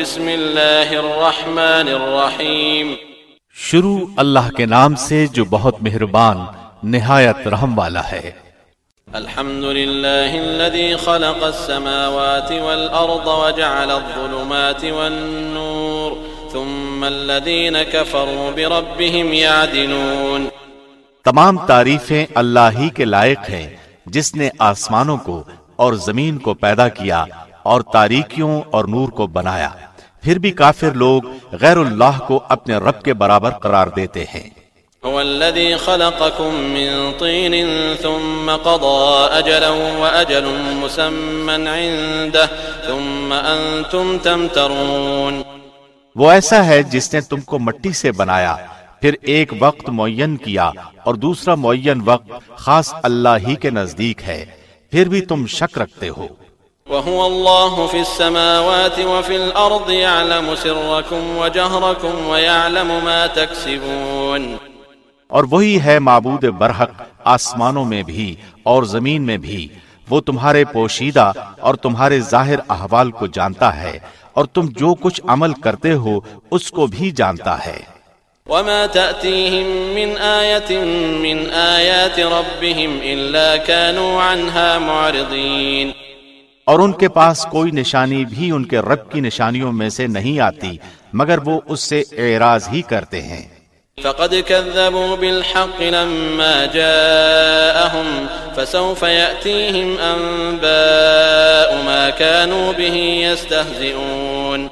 بسم اللہ الرحمن الرحیم۔ شروع اللہ کے نام سے جو بہت مہربان نہایت رحم والا ہے۔ الحمد لله الذي خلق السماوات والأرض وجعل الظلمات والنور ثم الذين كفروا بربهم يعدلون تمام تعریفیں اللہ ہی کے لائق ہیں جس نے آسمانوں کو اور زمین کو پیدا کیا اور تاریکیوں اور نور کو بنایا۔ پھر بھی کافر لوگ غیر اللہ کو اپنے رب کے برابر قرار دیتے ہیں۔ هو الذي خلقكم من طين ثم قضى أجلا وأجل مسمى عنده ثم أنتم تمترون۔ وہ ایسا ہے جس نے تم کو مٹی سے بنایا پھر ایک وقت معین کیا اور دوسرا معین وقت خاص اللہ ہی کے نزدیک ہے پھر بھی تم شک رکھتے ہو۔ وهو الله في السماوات وفي الأرض يعلم سركم وجهركم ويعلم ما تكسبون. اور وہی ہے معبود برحق آسمانوں میں بھی اور زمین میں بھی۔ وہ تمہارے پوشیدہ اور تمہارے ظاہر احوال کو جانتا ہے اور تم جو کچھ عمل کرتے ہو اس کو بھی جانتا ہے۔ وما تأتيهم من آية من آيات ربهم إلا كانوا عنها معرضين۔ اور ان کے پاس کوئی نشانی بھی ان کے رب کی نشانیوں میں سے نہیں آتی مگر وہ اس سے اعراض ہی کرتے ہیں۔ فقد كذبوا بالحق لما جاءهم فسوف يأتيهم أنباء ما كانوا به يستهزئون۔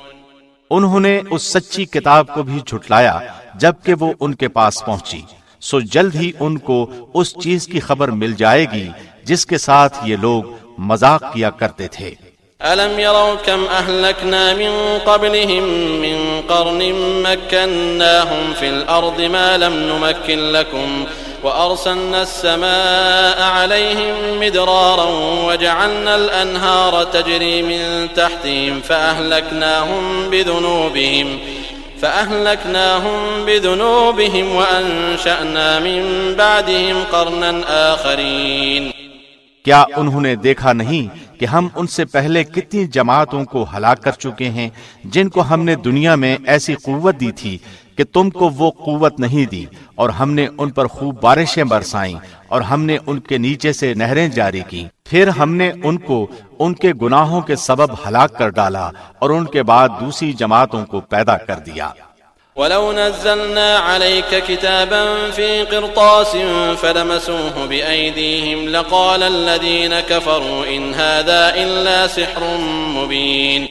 انہوں نے اس سچی کتاب کو بھی جھٹلایا جبکہ وہ ان کے پاس پہنچی۔ سو جلد ہی ان کو اس چیز کی خبر مل جائے گی جس کے ساتھ یہ لوگ مذاق کیا کرتے تھے۔ ألم يروا كم أهلكنا من قبلهم من قرن مكناهم في الأرض ما لم نمكن لكم وأرسلنا السماء عليهم مدرارا وجعلنا الأنهار تجري من تحتهم فأهلكناهم بذنوبهم فأهلكناهم بذنوبهم وأنشأنا من بعدهم قرنا آخرين کیا انہوں نے دیکھا نہیں کہ ہم ان سے پہلے کتنی جماعتوں کو ہلاک کر چکے ہیں جن کو ہم نے دنیا میں ایسی قوت دی تھی کہ تم کو وہ قوت نہیں دی اور ہم نے ان پر خوب بارشیں برسائیں اور ہم نے ان کے نیچے سے نہریں جاری کی پھر ہم نے ان کو ان کے گناہوں کے سبب ہلاک کر ڈالا اور ان کے بعد دوسری جماعتوں کو پیدا کر دیا۔ ولو نزلنا عليك كتابا في قرطاس فلمسوه بأيديهم لقال الذين كفروا إن هذا إلا سحر مبين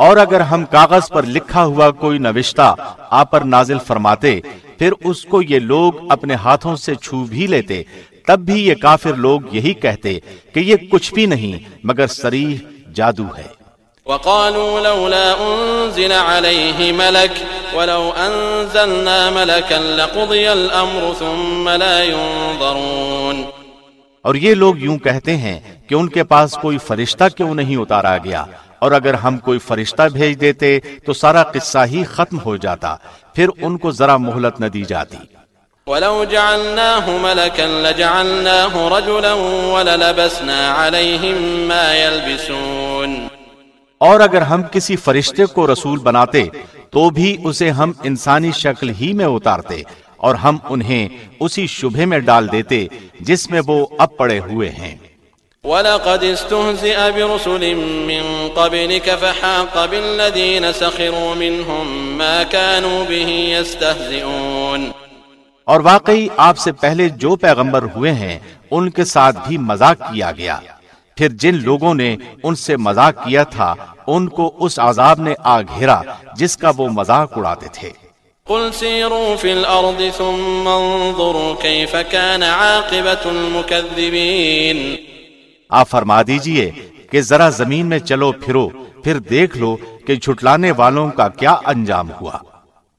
اور اگر ہم کاغذ پر لکھا ہوا کوئی نوشتہ آپ پر نازل فرماتے، پھر اس کو یہ لوگ اپنے ہاتھوں سے چھو بھی لیتے، تب بھی یہ کافر لوگ یہی کہتے کہ یہ کچھ بھی نہیں، مگر سریح جادو ہے۔ وقالوا لولا أنزل عليه ملك ولو أنزلنا ملكا لقضي الأمر ثم لا ينظرون. اور یہ لوگ یوں کہتے ہیں کہ ان کے پاس کوئی فرشتہ کیوں نہیں اتارا گیا؟ اور اگر ہم کوئی فرشتہ بھیج دیتے تو سارا قصہ ہی ختم ہو جاتا پھر ان کو ذرا مہلت نہ دی جاتی۔ ولو جعلناه ملكا لجعلناه رجلا وللبسنا عليهم ما يلبسون۔ اور اگر ہم کسی فرشتے کو رسول بناتے تو بھی اسے ہم انسانی شکل ہی میں اتارتے اور ہم انہیں اسی شبہ میں ڈال دیتے جس میں وہ اب پڑے ہوئے ہیں۔ وَلَقَدْ اسْتُهْزِئَ بِرُسُلٍ مِّن قَبْلِكَ فَحَاقَ بِالَّذِينَ سَخِرُوا مِنْهُمْ مَا كَانُوا بِهِ يَسْتَهْزِئُونَ۔ اور واقعی آپ سے پہلے جو پیغمبر ہوئے ہیں ان کے ساتھ بھی مذاق کیا گیا۔ پھر جن لوگوں نے ان سے مذاق کیا تھا ان کو اس عذاب نے آ گھیرا جس کا وہ مذاق اڑاتے تھے۔ قل سیروا فی الارض ثم انظروا کیف کان عاقبت المکذبین۔ آپ فرما دیجیے کہ ذرا زمین میں چلو پھرو پھر دیکھ لو کہ جھٹلانے والوں کا کیا انجام ہوا۔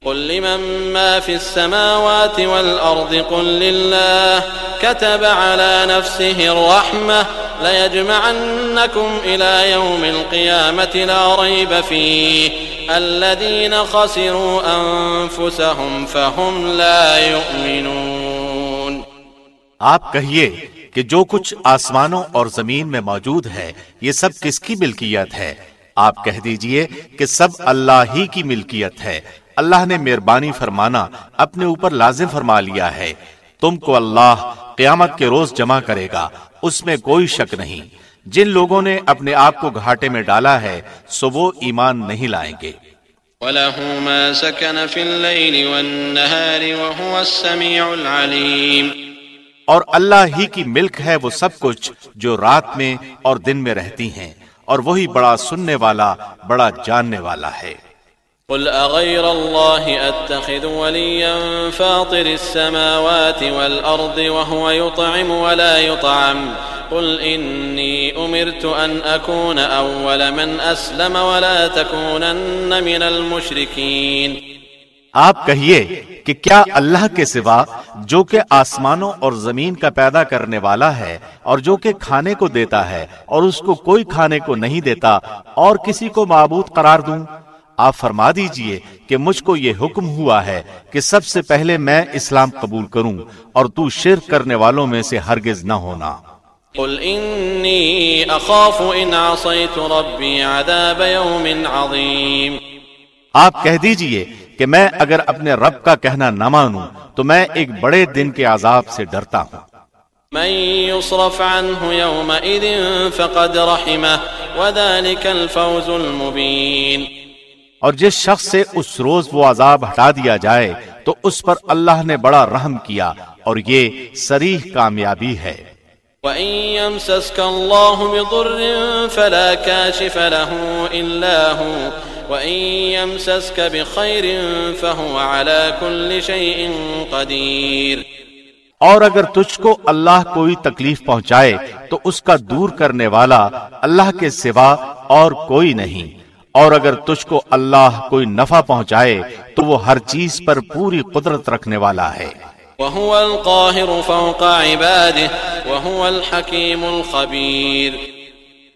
قل لمن ما في السماوات والأرض قل لله كتب على نفسه الرحمة۔ ليجمعنكم إلى يوم القيامة لا ريب فيه. الذين خسروا أنفسهم فهم لا يؤمنون. آپ کہیے کہ جو کچھ آسمانوں اور زمین میں موجود ہے، یہ سب کس کی ملکیت ہے؟ آپ کہہ دیجیے کہ سب اللہ ہی کی ملکیت ہے۔ اللہ نے مہربانی فرمانا اپنے اوپر لازم فرما لیا ہے۔ تم کو اللہ قیامت کے روز جمع کرے گا۔ اس میں کوئی شک نہیں۔ جن لوگوں نے اپنے آپ کو گھاٹے میں ڈالا ہے سو وہ ایمان نہیں لائیں گے۔ وَلَهُ مَا سَكَنَ فِي اللَّيْلِ وَالنَّهَارِ وَهُوَ السَّمِيعُ الْعَلِيمُ۔ اور اللہ ہی کی ملک ہے وہ سب کچھ جو رات میں اور دن میں رہتی ہیں اور وہی بڑا سننے والا بڑا جاننے والا ہے۔ قل اغير الله اتخذ وليا فاطر السماوات والارض وهو يطعم ولا يطعم قل اني امرت ان اكون اول من اسلم ولا تكونن من المشركين آپ کہیے کہ کیا اللہ کے سوا جو کہ آسمانوں اور زمین کا پیدا کرنے والا ہے اور جو کہ کھانے کو دیتا ہے اور اس کو کوئی کھانے کو نہیں دیتا اور کسی کو معبود قرار دوں آپ فرما دیجیے کہ مجھ کو یہ حکم ہوا ہے کہ سب سے پہلے میں اسلام قبول کروں اور تو شرک کرنے والوں میں سے ہرگز نہ ہونا۔ قل انی اخاف ان عصیت ربی عذاب یوم عظیم آپ کہہ دیجیے کہ میں اگر اپنے رب کا کہنا نہ مانوں تو میں ایک بڑے دن کے عذاب سے ڈرتا ہوں۔ من يصرف عنه يومئذ فقد رحمه وذلك الفوز المبين۔ اور جس شخص سے اس روز وہ عذاب ہٹا دیا جائے تو اس پر اللہ نے بڑا رحم کیا اور یہ سریح کامیابی ہے۔ وَإِن يَمْسَسْكَ اللَّهُ بِضُرٍّ فَلَا كَاشِفَ لَهُ إِلَّا هُوَ وَإِن يَمْسَسْكَ بِخَيْرٍ فَهُوَ عَلَى كُلِّ شَيْءٍ قَدِيرٍ۔ اور اگر تجھ کو اللہ کوئی تکلیف پہنچائے تو اس کا دور کرنے والا اللہ کے سوا اور کوئی نہیں۔ اور اگر تجھ کو اللہ کوئی نفع پہنچائے تو وہ ہر چیز پر پوری قدرت رکھنے والا ہے۔ وَهُوَ الْقَاهِرُ فَوْقَ عِبَادِهِ وَهُوَ الْحَكِيمُ الْخَبِيرُ۔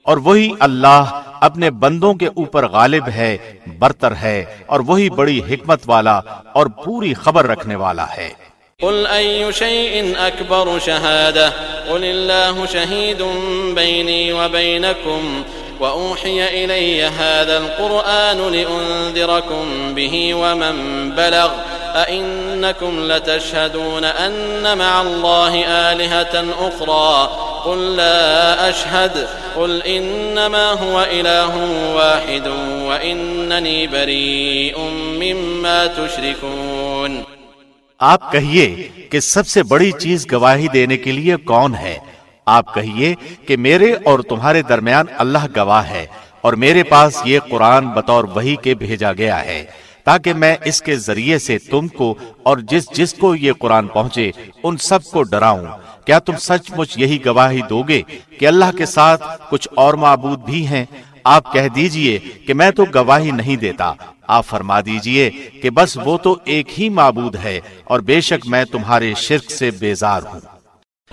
اور وہی اللہ اپنے بندوں کے اوپر غالب ہے برتر ہے اور وہی بڑی حکمت والا اور پوری خبر رکھنے والا ہے۔ قل أي شيء أكبر شهادة؟ قل الله شهيد بيني وبينكم وأوحي إلي هذا القرآن لأنذركم به ومن بلغ أئنكم لتشهدون أن مع الله آلهة أخرى قل لا أشهد قل إنما هو إله واحد وإنني بريء مما تشركون آپ کہیے کہ سب سے بڑی چیز گواہی دینے کے لیے کون ہے آپ کہیے کہ میرے اور تمہارے درمیان اللہ گواہ ہے اور میرے پاس یہ قرآن بطور وہی کے بھیجا گیا ہے تاکہ میں اس کے ذریعے سے تم کو اور جس جس کو یہ قرآن پہنچے، ان سب کو ڈراؤں۔ کیا تم سچ مچ یہی گواہی دو گے کہ اللہ کے ساتھ کچھ اور معبود بھی ہیں؟ آپ کہہ دیجیے کہ میں تو گواہی نہیں دیتا۔ آپ فرما دیجیے کہ بس وہ تو ایک ہی معبود ہے اور بے شک میں تمہارے شرک سے بیزار ہوں۔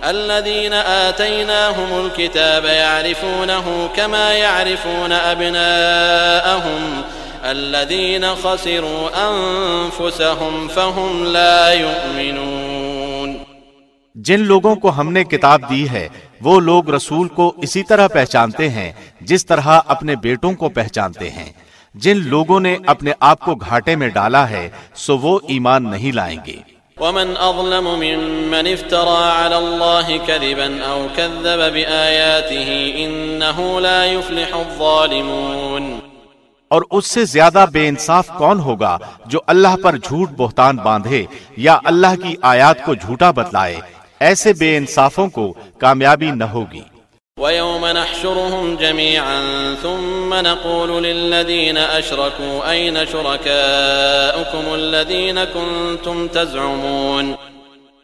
الذين آتيناهم الكتاب يعرفونه كما يعرفون أبناءهم الذين خسروا أنفسهم فهم لا يؤمنون جن لوگوں کو ہم نے کتاب دی ہے، وہ لوگ رسول کو اسی طرح پہچانتے ہیں، جس طرح اپنے بیٹوں کو پہچانتے ہیں۔ جن لوگوں نے اپنے آپ کو گھاٹے میں ڈالا ہے، سو وہ ایمان نہیں لائیں گے۔ ومن أظلم ممن افترى على الله كذبا أو كذب بآياته إنه لا يفلح الظالمون. اور اس سے زیادہ بے انصاف کون ہوگا جو اللہ پر جھوٹ بہتان باندھے یا اللہ کی آیات کو جھوٹا بتلائے؟ ایسے بے انصافوں کو کامیابی نہ ہوگی۔ ويوم نحشرهم جميعا ثم نقول للذين أشركوا أين شركاؤكم الذين كنتم تزعمون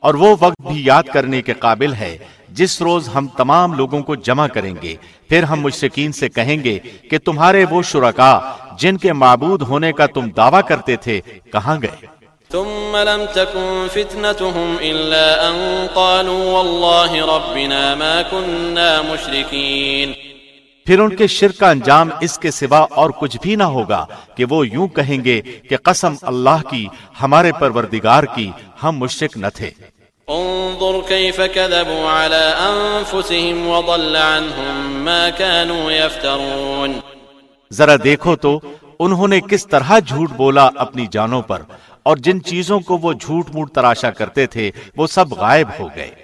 اور وہ وقت بھی یاد کرنے کے قابل ہے جس روز ہم تمام لوگوں کو جمع کریں گے، پھر ہم مشرقین سے کہیں گے کہ تمہارے وہ شرکا جن کے معبود ہونے کا تم دعویٰ کرتے تھے، کہاں گئے؟ ثم لم تكن فتنتهم إلا أن قالوا والله ربنا ما كنا مشركين. پھر ان کے شرک کا انجام اس کے سوا اور کچھ بھی نہ ہوگا کہ وہ یوں کہیں گے کہ قسم اللہ کی ہمارے پروردگار کی ہم مشرک نہ تھے۔ انظر كيف كذبوا على أنفسهم وضل عنهم ما كانوا يفترون۔ ذرا دیکھو تو انہوں نے کس طرح جھوٹ بولا اپنی جانوں پر۔ اور جن چیزوں کو وہ جھوٹ موٹ تراشا کرتے تھے، وہ سب غائب ہو گئے۔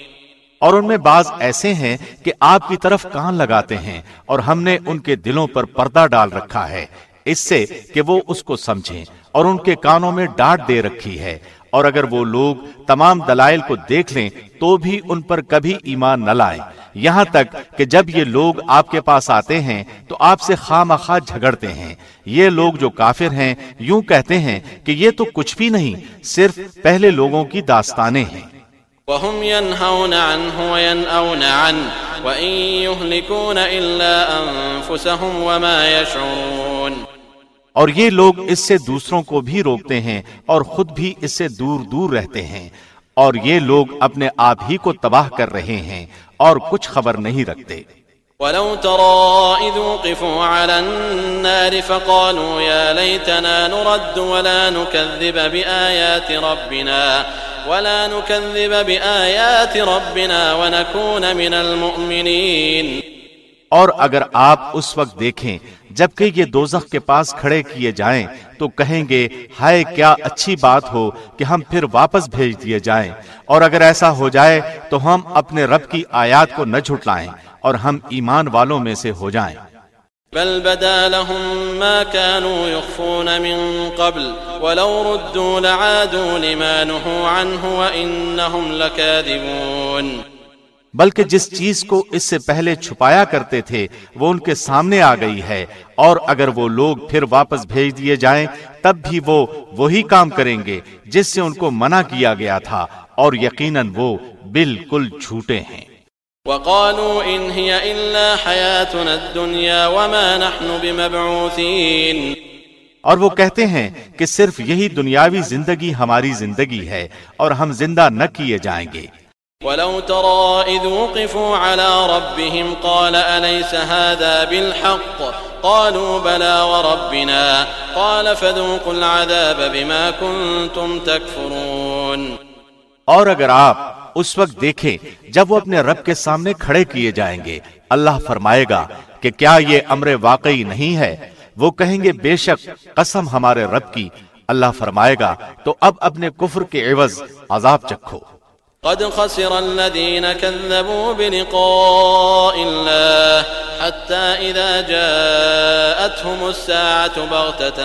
اور ان میں بعض ایسے ہیں کہ آپ کی طرف کان لگاتے ہیں اور ہم نے ان کے دلوں پر پردہ ڈال رکھا ہے۔ اس سے کہ وہ اس کو سمجھیں اور ان کے کانوں میں ڈانٹ دے رکھی ہے۔ اور اگر وہ لوگ تمام دلائل کو دیکھ لیں، تو بھی ان پر کبھی ایمان نہ لائیں۔ یہاں تک کہ جب یہ لوگ آپ کے پاس آتے ہیں، تو آپ سے خواہ مخواہ جھگڑتے ہیں۔ یہ لوگ جو کافر ہیں، یوں کہتے ہیں کہ یہ تو کچھ بھی نہیں، صرف پہلے لوگوں کی داستانیں ہیں۔ وهم ينهون عنه وينأون عنه وإن يهلكون إلا أنفسهم وما يشعرون. اور یہ لوگ اس سے دوسروں کو بھی روکتے ہیں اور خود بھی اس سے دور دور رہتے ہیں اور یہ لوگ اپنے آپ ہی کو تباہ کر رہے ہیں اور کچھ خبر نہیں رکھتے۔ ولو ترى إذ وقفوا على النار فقالوا يا ليتنا نرد ولا نكذب بآيات ربنا ولا نكذب بآيات ربنا ونكون من المؤمنين. اور اگر آپ اس وقت دیکھیں جبکہ یہ دوزخ کے پاس کھڑے کیے جائیں تو کہیں گے، ہائے کیا اچھی بات ہو کہ ہم پھر واپس بھیج دیے جائیں۔ اور اگر ایسا ہو جائے تو ہم اپنے رب کی آیات کو نہ جھٹلائیں۔ اور ہم ایمان والوں میں سے ہو جائیں۔ بل بدا لهم ما كانوا يخفون من قبل ولو ردوا لعادوا لما نهوا عنه وإنهم لكاذبون۔ بلکہ جس چیز کو اس سے پہلے چھپایا کرتے تھے وہ ان کے سامنے آ گئی ہے۔ اور اگر وہ لوگ پھر واپس بھیج دیے جائیں تب بھی وہ وہی کام کریں گے جس سے ان کو منع کیا گیا تھا۔ اور یقیناً وہ بالکل جھوٹے ہیں۔ وقالوا إن هي إلا حياتنا الدنيا وما نحن بمبعوثين. اور وہ کہتے ہیں کہ صرف یہی دنیاوی زندگی ہماری زندگی ہے اور ہم زندہ نہ کیے جائیں گے۔ ولو ترى إذ وقفوا على ربهم قال أليس هذا بالحق؟ قالوا بلى وربنا. قال فذوقوا العذاب بما كنتم تكفرون. اور اگر آپ اس وقت دیکھیں جب وہ اپنے رب کے سامنے کھڑے کیے جائیں گے۔ اللہ فرمائے گا کہ کیا یہ امر واقعی نہیں ہے؟ وہ کہیں گے، بے شک قسم ہمارے رب کی۔ اللہ فرمائے گا، تو اب اپنے کفر کے عوض عذاب چکھو۔ قد خسر الذين كذبوا بلقاء الله حتى إذا جاءتهم الساعة بغتة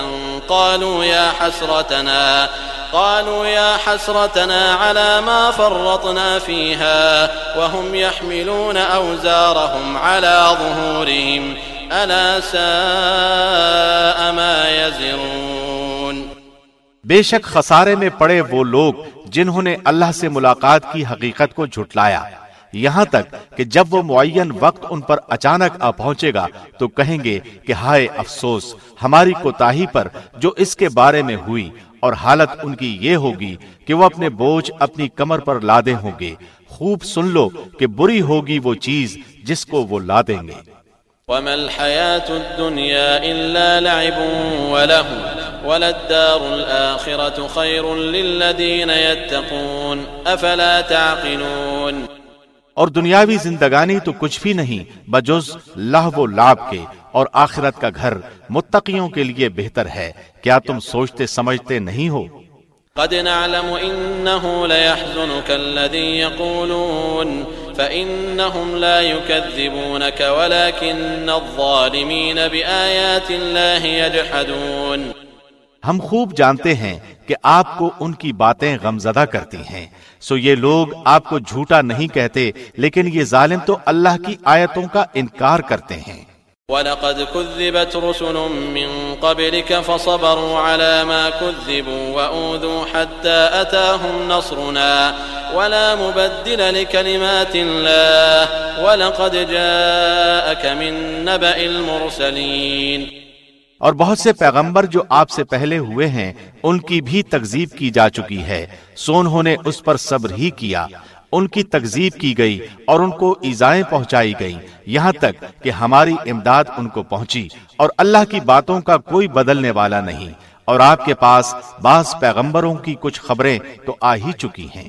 قالوا يا حسرتنا قالوا يا حسرتنا على ما فرطنا فيها وهم يحملون أوزارهم على ظهورهم ألا ساء ما يزرون بے شک خسارے میں پڑے وہ لوگ جنہوں نے اللہ سے ملاقات کی حقیقت کو جھٹلایا۔ یہاں تک کہ جب وہ معین وقت ان پر اچانک آ پہنچے گا تو کہیں گے کہ ہائے افسوس، ہماری کوتاہی پر جو اس کے بارے میں ہوئی اور حالت ان کی یہ ہوگی کہ وہ اپنے بوجھ اپنی کمر پر لادے ہوں گے۔ خوب سن لو کہ بری ہوگی وہ چیز جس کو وہ لا دیں گے۔ وما الحياة الدنيا إلا لعب وله وللدار الآخرة خير للذين يتقون أفلا تعقلون؟ اور دنیاوی زندگانی تو کچھ بھی نہیں، بجز لہو و لاب کے، اور آخرت کا گھر متقیوں کے لیے بہتر ہے۔ کیا تم سوچتے سمجھتے نہیں ہو؟ قد نعلم انه ليحزنك الذي يقولون فانهم لا يكذبونك ولكن الظالمين بايات الله يجحدون ہم خوب جانتے ہیں کہ آپ کو ان کی باتیں غمزدہ کرتی ہیں۔ سو یہ لوگ آپ کو جھوٹا نہیں کہتے، لیکن یہ ظالم تو اللہ کی آیتوں کا انکار کرتے ہیں۔ وَلَقَدْ كُذِّبَتْ رُسُلٌ مِّن قَبْلِكَ فَصَبَرُوا عَلَى مَا كُذِّبُوا وَأُوذُوا حَتَّى أَتَاهُمْ نَصْرُنَا وَلَا مُبَدِّلَ لِكَلِمَاتِ اللَّهِ وَلَقَدْ جَاءَكَ مِن نَّبَإِ الْمُرْسَلِينَ اور بہت سے پیغمبر جو آپ سے پہلے ہوئے ہیں، ان کی بھی تکزیب کی جا چکی ہے۔ سو انہوں نے اس پر صبر ہی کیا۔ ان کی تکزیب کی گئی اور ان کو ایزائیں پہنچائی گئی یہاں تک کہ ہماری امداد ان کو پہنچی اور اللہ کی باتوں کا کوئی بدلنے والا نہیں۔ اور آپ کے پاس بعض پیغمبروں کی کچھ خبریں تو آ ہی چکی ہیں۔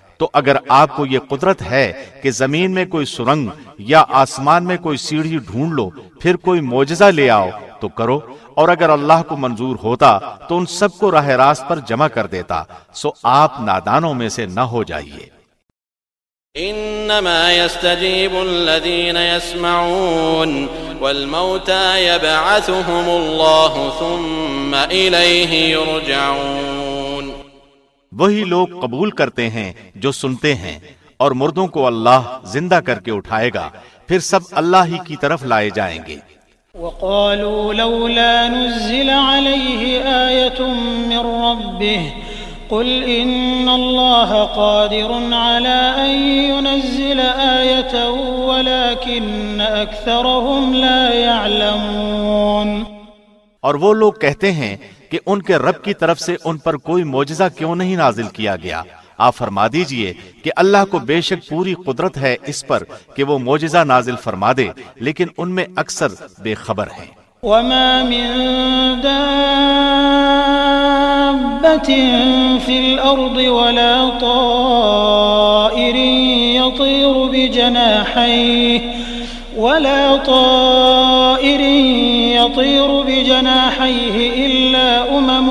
تو اگر آپ کو یہ قدرت ہے کہ زمین میں کوئی سرنگ یا آسمان میں کوئی سیڑھی ڈھونڈ لو، پھر کوئی موجزہ لے آؤ، تو کرو۔ اور اگر اللہ کو منظور ہوتا، تو ان سب کو راہ راست پر جمع کر دیتا۔ سو آپ نادانوں میں سے نہ ہو جائیے۔ انما يستجيب الذين يسمعون والموتى يبعثهم الله ثم اليه يرجعون وہی لوگ قبول کرتے ہیں جو سنتے ہیں اور مردوں کو اللہ زندہ کر کے اٹھائے گا پھر سب اللہ ہی کی طرف لائے جائیں گے۔ وقالوا لولا نزل عليه آية من ربه قل إن الله قادر على أن ينزل آية ولكن أكثرهم لا يعلمون۔ اور وہ لوگ کہتے ہیں کہ ان کے رب کی طرف سے ان پر کوئی موجزہ کیوں نہیں نازل کیا گیا؟ آپ فرما دیجیے کہ اللہ کو بے شک پوری قدرت ہے اس پر کہ وہ موجزہ نازل فرما دے، لیکن ان میں اکثر بے خبر ہیں۔ وما من في الأرض ولا طائر يطير بجناحيه ولا طائر يطير بجناحيه إلا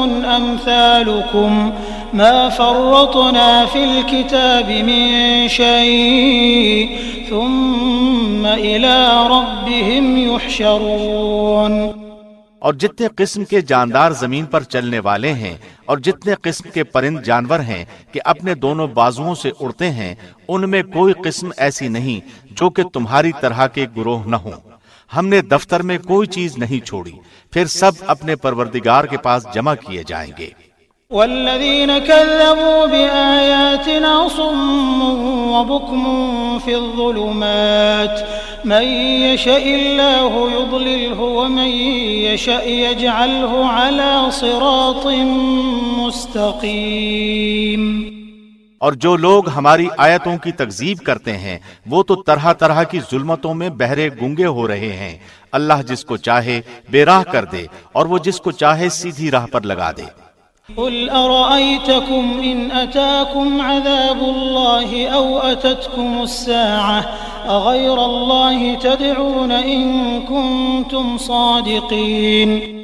أمم أمثالكم ما فرطنا في الكتاب من شيء ثم إلى ربهم يحشرون اور جتنے قسم کے جاندار زمین پر چلنے والے ہیں اور جتنے قسم کے پرند جانور ہیں کہ اپنے دونوں بازوؤں سے اڑتے ہیں، ان میں کوئی قسم ایسی نہیں جو کہ تمہاری طرح کے گروہ نہ ہوں۔ ہم نے دفتر میں کوئی چیز نہیں چھوڑی، پھر سب اپنے پروردگار کے پاس جمع کیے جائیں گے۔ والذين كذبوا بآياتنا صم وبكم في الظلمات، من يشاء الله يضلله ومن يشاء يجعله على صراط مستقيم اور جو لوگ ہماری آیتوں کی تکذیب کرتے ہیں، وہ تو طرح طرح کی ظلمتوں میں بہرے گنگے ہو رہے ہیں۔ اللہ جس کو چاہے بے راہ کر دے اور وہ جس کو چاہے سیدھی راہ پر لگا دے۔ قل أرأيتكم إن أتاكم عذاب الله أو أتتكم الساعة أغير الله تدعون إن كنتم صادقين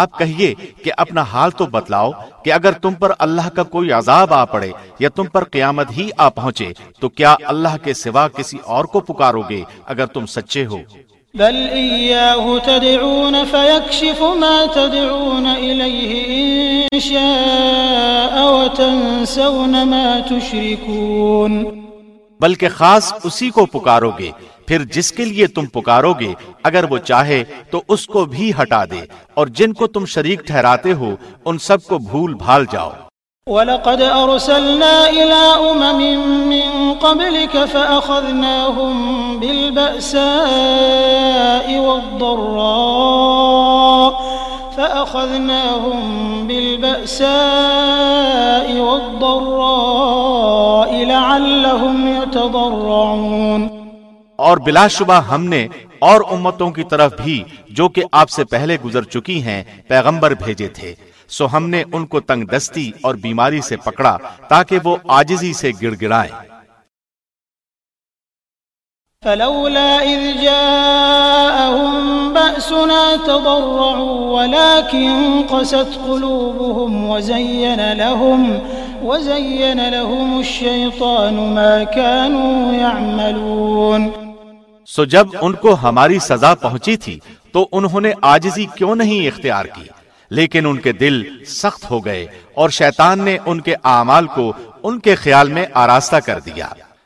آپ کہیے کہ اپنا حال تو بتلاؤ کہ اگر تم پر اللہ کا کوئی عذاب آ پڑے یا تم پر قیامت ہی آ پہنچے تو کیا اللہ کے سوا کسی اور کو پکارو گے اگر تم سچے ہو؟ بل إياه تدعون فيكشف ما تدعون إليه إن شاء وتنسون ما تشركون بلکہ خاص اسی کو پکارو گے پھر جس کے لیے تم پکارو گے، اگر وہ چاہے تو اس کو بھی ہٹا دے، اور جن کو تم شریک ٹھہراتے ہو، ان سب کو بھول بھال جاؤ۔ وَلَقَدْ أَرْسَلْنَا إِلَىٰ أُمَمٍ مِّن قَبْلِكَ فَأَخَذْنَاهُمْ بِالْبَأْسَاءِ وَالضَّرَّاءِ، فَأَخَذْنَاهُمْ بِالْبَأْسَاءِ وَالضَّرَّاءِ لَعَلَّهُمْ يَتَضَرَّعُونَ۔ اور بلا شبہ ہم نے اور امتوں کی طرف بھی جو کہ آپ سے پہلے گزر چکی ہیں، پیغمبر بھیجے تھے۔ سو ہم نے ان کو تنگ دستی اور بیماری سے پکڑا تاکہ وہ آجزی سے گڑ گڑائیں فلولا إذ جاءهم بأسنا تضرعوا ولكن قست قلوبهم وزين لهم وزين لهم الشيطان ما كانوا يعملون۔ سو جب ان کو ہماری سزا پہنچی تھی تو انہوں نے آجزی کیوں نہیں اختیار کی؟ لیکن ان کے دل سخت ہو گئے اور شیطان نے ان کے اعمال کو ان کے خیال میں آراستہ کر دیا۔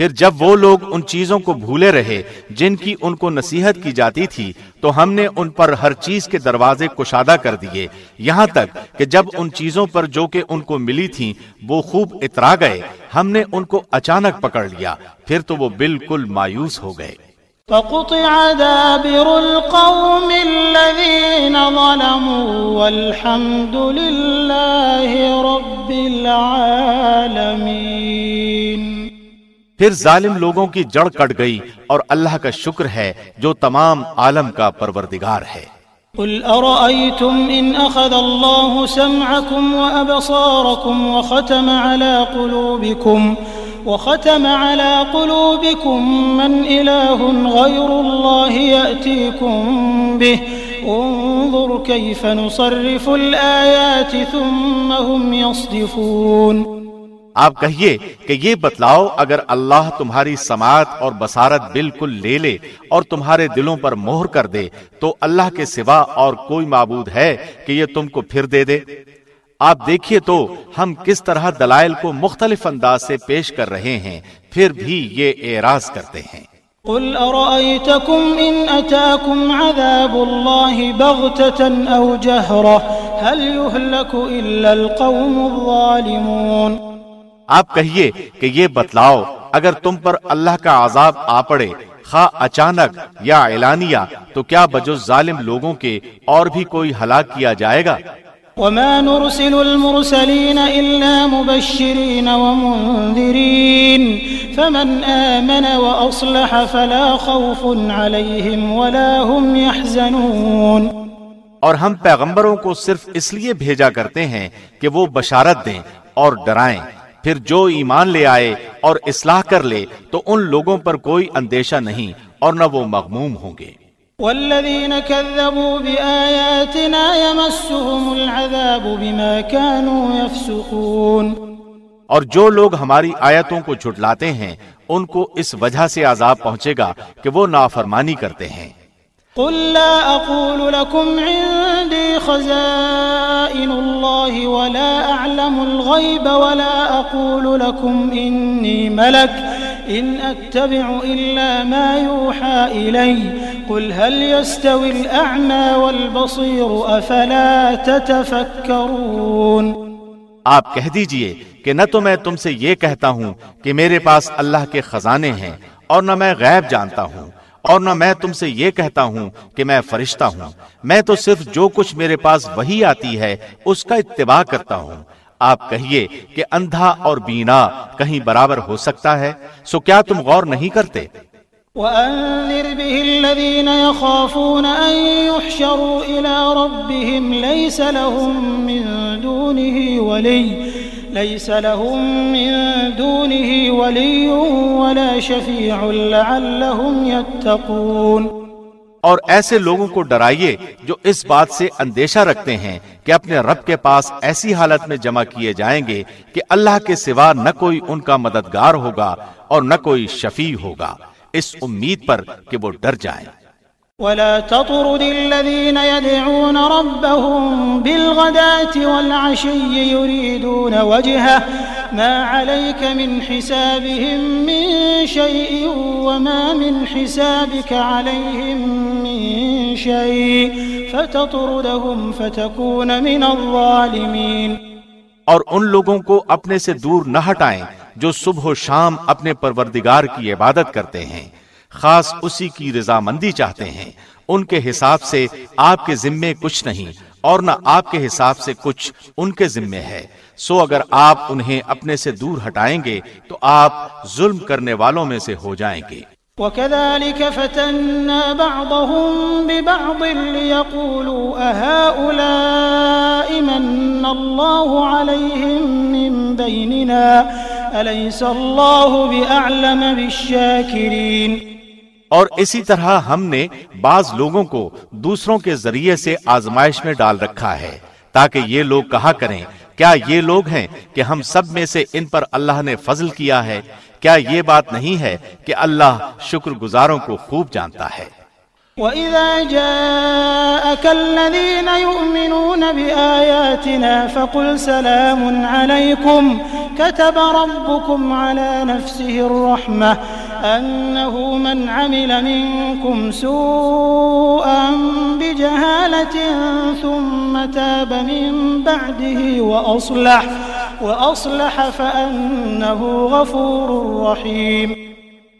پھر جب وہ لوگ ان چیزوں کو بھولے رہے جن کی ان کو نصیحت کی جاتی تھی، تو ہم نے ان پر ہر چیز کے دروازے کشادہ کر دیے۔ یہاں تک کہ جب ان چیزوں پر جو کہ ان کو ملی تھی، وہ خوب اترا گئے، ہم نے ان کو اچانک پکڑ لیا، پھر تو وہ بالکل مایوس ہو گئے۔ فقطع دابر القوم الذين ظلموا والحمد لله رب العالمين۔ پھر ظالم لوگوں کی جڑ کٹ گئی اور اللہ کا شکر ہے جو تمام عالم کا پروردگار ہے۔ قل أرأيتم إن أخذ الله سمعكم وأبصاركم وختم على قلوبكم وختم على قلوبكم من إله غير الله يأتيكم به۔ انظر كيف نصرف الآيات ثم هم يصدفون آپ کہیے کہ یہ بتلاؤ اگر اللہ تمہاری سماعت اور بصارت بالکل لے لے اور تمہارے دلوں پر مہر کر دے تو اللہ کے سوا اور کوئی معبود ہے کہ یہ تم کو پھر دے دے؟ آپ دیکھیے تو ہم کس طرح دلائل کو مختلف انداز سے پیش کر رہے ہیں، پھر بھی یہ اعراض کرتے ہیں۔ قل أرأيتكم إن أتاكم عذاب الله بغتة أو جهرة هل يهلك إلا القوم الظالمون؟ آپ کہیے کہ یہ بتلاؤ اگر تم پر اللہ کا عذاب آ پڑے خواہ اچانک یا اعلانیہ تو کیا بجو ظالم لوگوں کے اور بھی کوئی ہلاک کیا جائے گا؟ وما نرسل المرسلين إلا مبشرين ومنذرين فمن آمن وأصلح فلا خوف عليهم ولا هم يحزنون اور ہم پیغمبروں کو صرف اس لیے بھیجا کرتے ہیں کہ وہ بشارت دیں اور ڈرائیں۔ پھر جو ایمان لے آئے اور اصلاح کر لے تو ان لوگوں پر کوئی اندیشہ نہیں اور نہ وہ مغموم ہوں گے۔ والذين كذبوا بآياتنا يمسهم العذاب بما كانوا يفسقون اور جو لوگ ہماری آیتوں کو جھٹلاتے ہیں ان کو اس وجہ سے عذاب پہنچے گا کہ وہ نافرمانی کرتے ہیں۔ قل لا أقول لكم عندي خزائن الله ولا أعلم الغيب ولا أقول لكم إني ملك إن أتبع إلا ما يوحى إلي قل هل يستوي الأعمى والبصير أفلا تتفكرون آپ کہہ دیجیے کہ نہ تو میں تم سے یہ کہتا ہوں کہ میرے پاس اللہ کے خزانے ہیں اور نہ میں غیب جانتا ہوں۔ اور نہ میں تم سے یہ کہتا ہوں کہ میں فرشتہ ہوں۔ میں تو صرف جو کچھ میرے پاس وہی آتی ہے، اس کا اتباع کرتا ہوں۔ آپ کہیے کہ اندھا اور بینا کہیں برابر ہو سکتا ہے، سو کیا تم غور نہیں کرتے؟ وأنذر به الذين يخافون أن يحشروا إلى ربهم ليس لهم من دونه ولي ليس لهم من دونه ولي ولا شفيع لعلهم يتقون. اور ایسے لوگوں کو ڈرائیے جو اس بات سے اندیشہ رکھتے ہیں کہ اپنے رب کے پاس ایسی حالت میں جمع کیے جائیں گے کہ اللہ کے سوا نہ کوئی ان کا مددگار ہوگا اور نہ کوئی شفیع ہوگا۔ اس امید پر کہ وہ ڈر جائیں۔ ولا تطرد الذين يدعون ربهم بالغداة والعشي يريدون وجهه. ما عليك من حسابهم من شيء وما من حسابك عليهم من شيء. فتطردهم فتكون من الظالمين. اور ان لوگوں کو اپنے سے دور نہ ہٹائیں جو صبح و شام اپنے پروردگار کی عبادت کرتے ہیں۔ خاص اسی کی رضامندی چاہتے ہیں۔ ان کے حساب سے آپ کے ذمے کچھ نہیں اور نہ آپ کے حساب سے کچھ ان کے ذمے ہے۔ سو اگر آپ انہیں اپنے سے دور ہٹائیں گے تو آپ ظلم کرنے والوں میں سے ہو جائیں گے۔ وكذلك فتنا بعضهم ببعض ليقولوا أهؤلاء من الله عليهم من بيننا؟ أليس الله بأعلم بالشاكرين؟ اور اسی طرح ہم نے بعض لوگوں کو دوسروں کے ذریعے سے آزمائش میں ڈال رکھا ہے، تاکہ یہ لوگ کہا کریں، کیا یہ لوگ ہیں کہ ہم سب میں سے ان پر اللہ نے فضل کیا ہے؟ کیا یہ بات نہیں ہے کہ اللہ شکر گزاروں کو خوب جانتا ہے؟ وَإِذَا جَاءَكَ الَّذِينَ يُؤْمِنُونَ بِآيَاتِنَا فَقُلْ سَلَامٌ عَلَيْكُمْ كَتَبَ رَبُّكُمْ عَلَى نَفْسِهِ الرَّحْمَةِ أَنَّهُ مَنْ عَمِلَ مِنْكُمْ سُوءًا بِجَهَالَةٍ ثُمَّ تَابَ مِنْ بَعْدِهِ وَأَصْلَحَ وَأَصْلَحَ فَأَنَّهُ غَفُورٌ رَحِيمٌ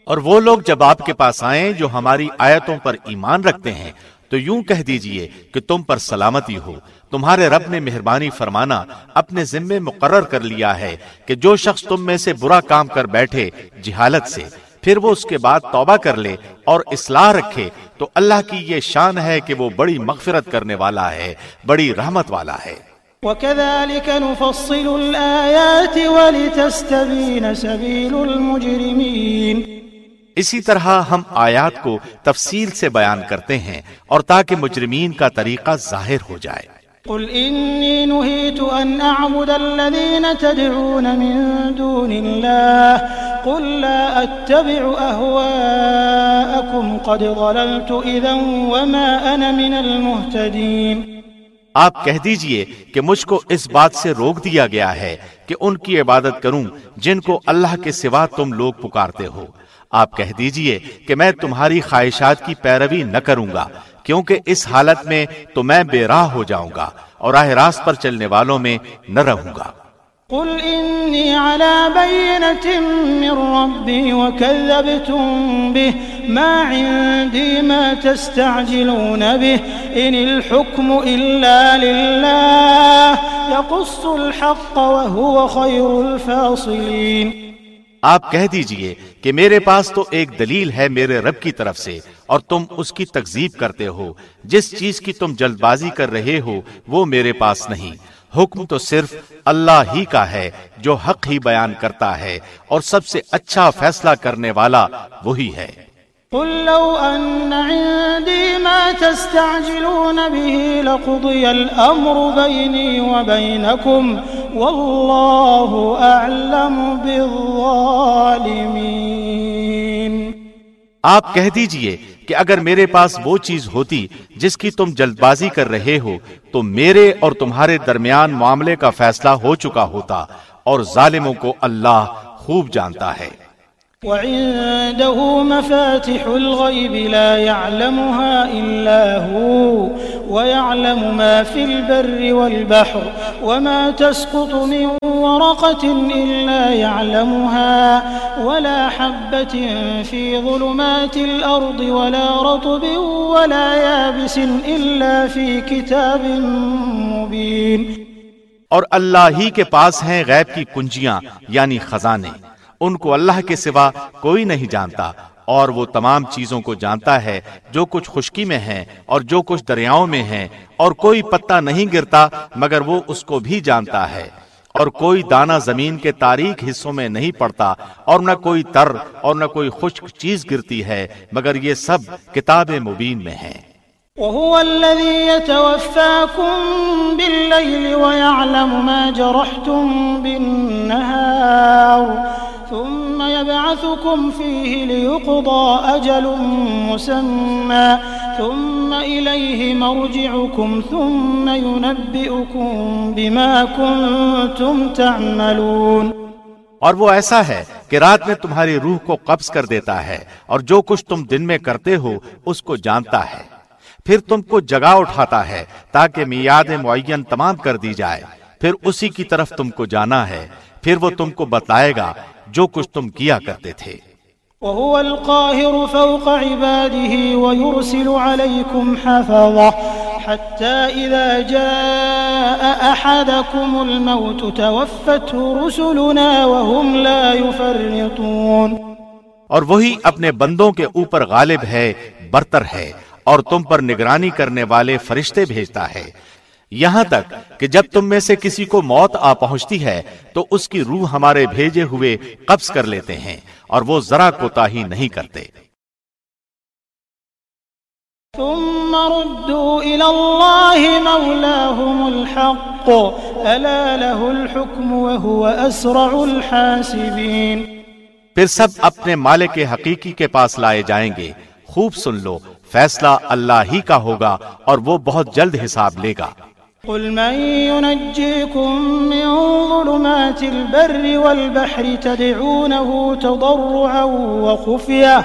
اور وہ لوگ جب آپ کے پاس آئیں جو ہماری آیتوں پر ایمان رکھتے ہیں، تو یوں کہہ دیجیے کہ تم پر سلامتی ہو۔ تمہارے رب نے مہربانی فرمانا اپنے ذمے مقرر کر لیا ہے کہ جو شخص تم میں سے برا کام کر بیٹھے جہالت سے، پھر وہ اس کے بعد توبہ کر لے اور اصلاح رکھے، تو اللہ کی یہ شان ہے کہ وہ بڑی مغفرت کرنے والا ہے، بڑی رحمت والا ہے۔ وَكَذَلِكَ نُفَصِّلُ الْآيَاتِ وَلِتَسْتَبِينَ سَبِيلُ الْمُجْرِمِينَ اسی طرح ہم آیات کو تفصیل سے بیان کرتے ہیں اور تاکہ مجرمین کا طریقہ ظاہر ہو جائے۔ قل انی نہیت ان اعبد الذین تدعون من دون اللہ قل لا اتبع اہواءکم قد ضللت اذا وما انا من المہتدین آپ کہہ دیجیے کہ مجھ کو اس بات سے روک دیا گیا ہے کہ ان کی عبادت کروں جن کو اللہ کے سوا تم لوگ پکارتے ہو۔ آپ کہہ دیجیے کہ میں تمہاری خواہشات کی پیروی نہ کروں گا، کیونکہ اس حالت میں تو میں بے راہ ہو جاؤں گا اور راہ راست پر چلنے والوں میں نہ رہوں گا۔ قل انی على بینة من ربی وکذبتم به ما عندي ما تستعجلون به ان الحكم الا لله، يقص الحق وهو خير الفاصلين آپ کہہ دیجیے کہ میرے پاس تو ایک دلیل ہے میرے رب کی طرف سے، اور تم اس کی تکذیب کرتے ہو۔ جس چیز کی تم جلد بازی کر رہے ہو، وہ میرے پاس نہیں۔ حکم تو صرف اللہ ہی کا ہے، جو حق ہی بیان کرتا ہے، اور سب سے اچھا فیصلہ کرنے والا وہی ہے۔ قل لو أن عندي ما تستعجلون به لقضي الأمر بيني وبينكم والله أعلم بالظالمين. آپ کہہ دیجیے کہ اگر میرے پاس وہ چیز ہوتی جس کی تم جلد بازی کر رہے ہو، تو میرے اور تمہارے درمیان معاملے کا فیصلہ ہو چکا ہوتا اور ظالموں کو اللہ خوب جانتا ہے۔ وعنده مفاتح الغيب لا يعلمها إلا هو، ويعلم ما في البر والبحر، وما تسقط من ورقة إلا يعلمها، ولا حبة في ظلمات الأرض ولا رطب ولا يابس إلا في كتاب مبين. اور اللہ ہی کے پاس ہیں غیب کی کنجیاں یعنی خزانے۔ ان کو اللہ کے سوا کوئی نہیں جانتا، اور وہ تمام چیزوں کو جانتا ہے جو کچھ خشکی میں ہے اور جو کچھ دریاؤں میں ہے اور کوئی پتا نہیں گرتا مگر وہ اس کو بھی جانتا ہے۔ اور کوئی دانا زمین کے تاریخ حصوں میں نہیں پڑتا، اور نہ کوئی تر اور نہ کوئی خشک چیز گرتی ہے، مگر یہ سب کتاب مبین میں ہیں۔ وهو الذي يتوفاكم بالليل ويعلم ما جرحتم بالنهار ثم يبعثكم فيه ليقضى أجل مسمى ثم إليه مرجعكم ثم ينبئكم بما كنتم تعملون اور وہ ایسا ہے کہ رات میں تمہاری روح کو قبض کر دیتا ہے اور جو کچھ تم دن میں کرتے ہو اس کو جانتا ہے۔ پھر تم کو جگہ اٹھاتا ہے تاکہ میاد معین تمام کر دی جائے۔ پھر اسی کی طرف تم کو جانا ہے۔ پھر وہ تم کو بتائے گا جو کچھ تم کیا کرتے تھے۔ وهو القاهر فوق عباده ويرسل عليكم حفظة حتى إذا جاء أحدكم الموت توفته رسلنا وهم لا يفرطون۔ اور وہی اپنے بندوں کے اوپر غالب ہے برتر ہے۔ اور تم پر نگرانی کرنے والے فرشتے بھیجتا ہے۔ یہاں تک کہ جب تم میں سے کسی کو موت آ پہنچتی ہے تو اس کی روح ہمارے بھیجے ہوئے قبض کر لیتے ہیں اور وہ ذرا کوتا ہی نہیں کرتے۔ ثم ردوا إلى الله مولاهم الحق ألا له الحكم وهو أسرع الحاسبين۔ پھر سب اپنے مالک حقیقی کے پاس لائے جائیں گے۔ خوب سن لو فیصلہ اللہ ہی کا ہوگا اور وہ بہت جلد حساب لے گا۔ قل من ينجيكم من ظلمات البر والبحر تدعونه تضرعا وخفية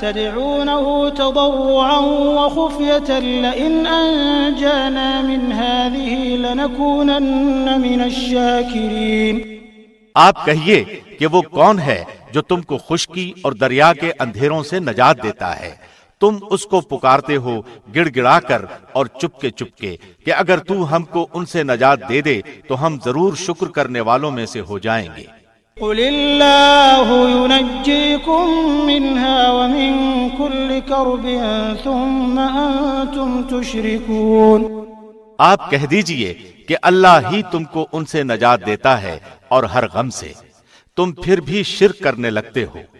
تدعونه تضرعا وخفية لئن أنجانا من هذه لنكونن من الشاكرين۔ آپ کہیے کہ وہ کون ہے جو تم کو خشکی اور دریا کے اندھیروں سے نجات دیتا ہے؟ تم اس کو پکارتے ہو گڑ گڑا کر اور چپکے چپکے کہ اگر تو ہم کو ان سے نجات دے دے تو ہم ضرور شکر کرنے والوں میں سے ہو جائیں گے۔ قل اللہ ينجيكم منها ومن كل كرب ثم انتم تشركون۔ آپ کہہ دیجیے کہ اللہ ہی تم کو ان سے نجات دیتا ہے اور ہر غم سے۔ تم پھر بھی شرک کرنے لگتے ہو۔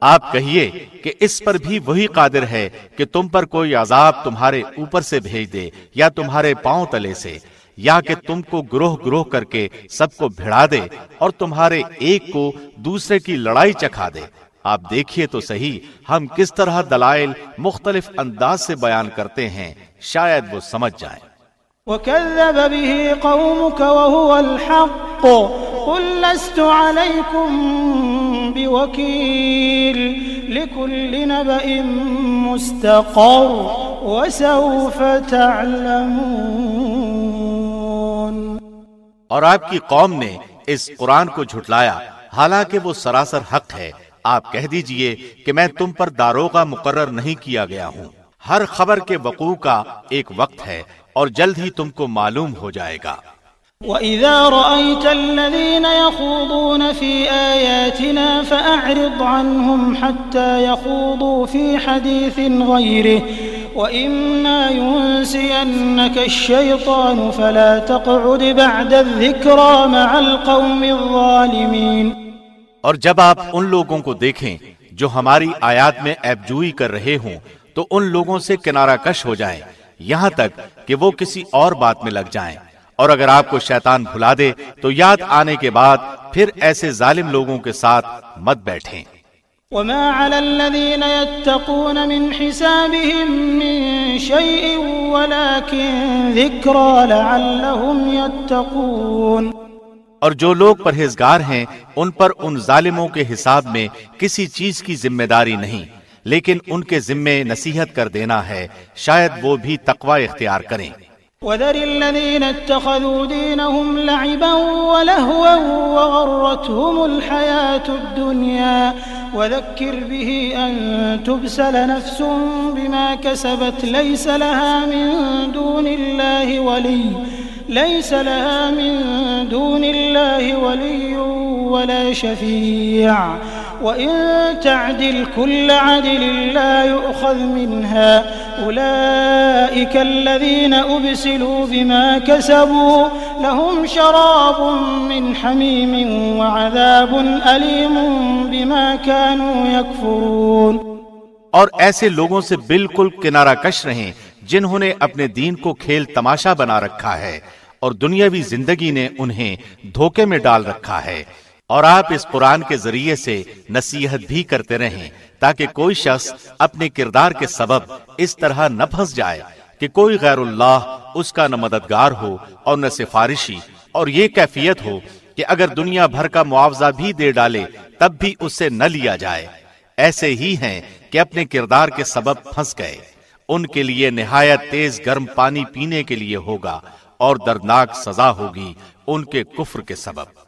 آپ کہیے کہ اس پر بھی وہی قادر ہے کہ تم پر کوئی عذاب تمہارے اوپر سے بھیج دے یا تمہارے پاؤں تلے سے، یا کہ تم کو گروہ گروہ کر کے سب کو بھڑا دے اور تمہارے ایک کو دوسرے کی لڑائی چکھا دے۔ آپ دیکھیے تو صحیح ہم کس طرح دلائل مختلف انداز سے بیان کرتے ہیں، شاید وہ سمجھ جائیں۔ وكذب به قومك وهو الحق. قل لست عليكم بوكيل لكل نبأ مستقر وسوف تعلمون. اور آپ کی قوم نے اس قرآن کو جھٹلایا، حالانکہ وہ سراسر حق ہے۔ آپ کہہ دیجیے کہ میں تم پر داروں کا مقرر نہیں کیا گیا ہوں۔ ہر خبر کے وقوع کا ایک وقت ہے۔ اور جلد ہی تم کو معلوم ہو جائے گا۔ وَإِذَا رَأَيْتَ الَّذِينَ يَخُوضُونَ فِي آيَاتِنَا فَأَعْرِضْ عَنْهُمْ حَتَّى يَخُوضُوا فِي حَدِيثٍ غَيْرِهِ وَإِمَّا يُنْسِيَنَّكَ الشَّيْطَانُ فَلَا تَقْعُدْ بَعْدَ الذِّكْرَى مَعَ الْقَوْمِ الظَّالِمِينَ۔ اور جب آپ ان لوگوں کو دیکھیں جو ہماری آیات میں عیب جوئی کر رہے ہوں تو ان لوگوں سے کنارہ کش ہو جائیں۔ یہاں تک کہ وہ کسی اور بات میں لگ جائیں۔ اور اگر آپ کو شیطان بھلا دے تو یاد آنے کے بعد پھر ایسے ظالم لوگوں کے ساتھ مت بیٹھیں۔ وما على الذين يتقون من حسابهم من شيء ولكن ذكرى لعلهم يتقون۔ اور جو لوگ پرہیزگار ہیں ان پر ان ظالموں کے حساب میں کسی چیز کی ذمہ داری نہیں۔ لیکن ان کے ذمے نصیحت کر دینا ہے، شاید وہ بھی تقوی اختیار کریں۔ وذر الذين اتخذوا دينهم لعبا ولهوا وغرتهم الحياة الدنيا وذكر به أن تبسل نفس بما كسبت، ليس لها من دون الله ولي، ليس لها من دون الله ولي ولا شفيع۔ وإن تعدل كل عدل لا يؤخذ منها أولئك الذين أبسلوا بما كسبوا لهم شراب من حميم وعذاب أليم بما كانوا يكفرون اور ایسے لوگوں سے بالکل کنارہ کش رہیں جنہوں نے اپنے دین کو کھیل تماشا بنا رکھا ہے اور دنیاوی زندگی نے انہیں دھوکے میں ڈال رکھا ہے۔ اور آپ اس قرآن کے ذریعے سے نصیحت بھی کرتے رہیں تاکہ کوئی شخص اپنے کردار کے سبب اس طرح نہ پھنس جائے کہ کوئی غیر اللہ اس کا نہ مددگار ہو اور نہ سفارشی اور یہ کیفیت ہو کہ اگر دنیا بھر کا معاوضہ بھی دے ڈالے تب بھی اس سے نہ لیا جائے۔ ایسے ہی ہیں کہ اپنے کردار کے سبب پھنس گئے۔ ان کے لیے نہایت تیز گرم پانی پینے کے لیے ہوگا اور دردناک سزا ہوگی ان کے کفر کے سبب۔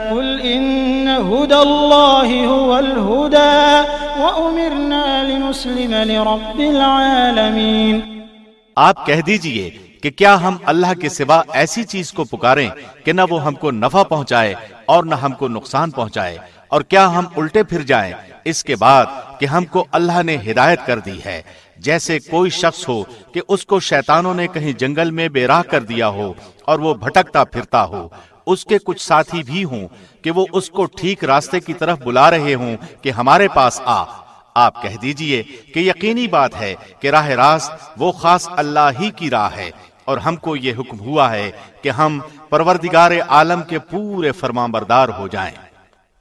قل إن هدى الله هو الهدى وأمرنا لنسلم لرب العالمين آپ کہہ دیجیے کہ کیا ہم اللہ کے سوا ایسی چیز کو پکاریں کہ نہ وہ ہم کو نفع پہنچائے اور نہ ہم کو نقصان پہنچائے؟ اور کیا ہم الٹے پھر جائیں اس کے بعد کہ ہم کو اللہ نے ہدایت کر دی ہے؟ جیسے کوئی شخص ہو کہ اس کو شیطانوں نے کہیں جنگل میں بے راہ کر دیا ہو اور وہ بھٹکتا پھرتا ہو اس کے کچھ ساتھی بھی ہوں کہ وہ اس کو ٹھیک راستے کی طرف بلا رہے ہوں کہ ہمارے پاس آ۔ آپ کہہ دیجیے کہ یقینی بات ہے کہ راہ راست وہ خاص اللہ ہی کی راہ ہے اور ہم کو یہ حکم ہوا ہے کہ ہم پروردگار عالم کے پورے فرمان بردار ہو جائیں۔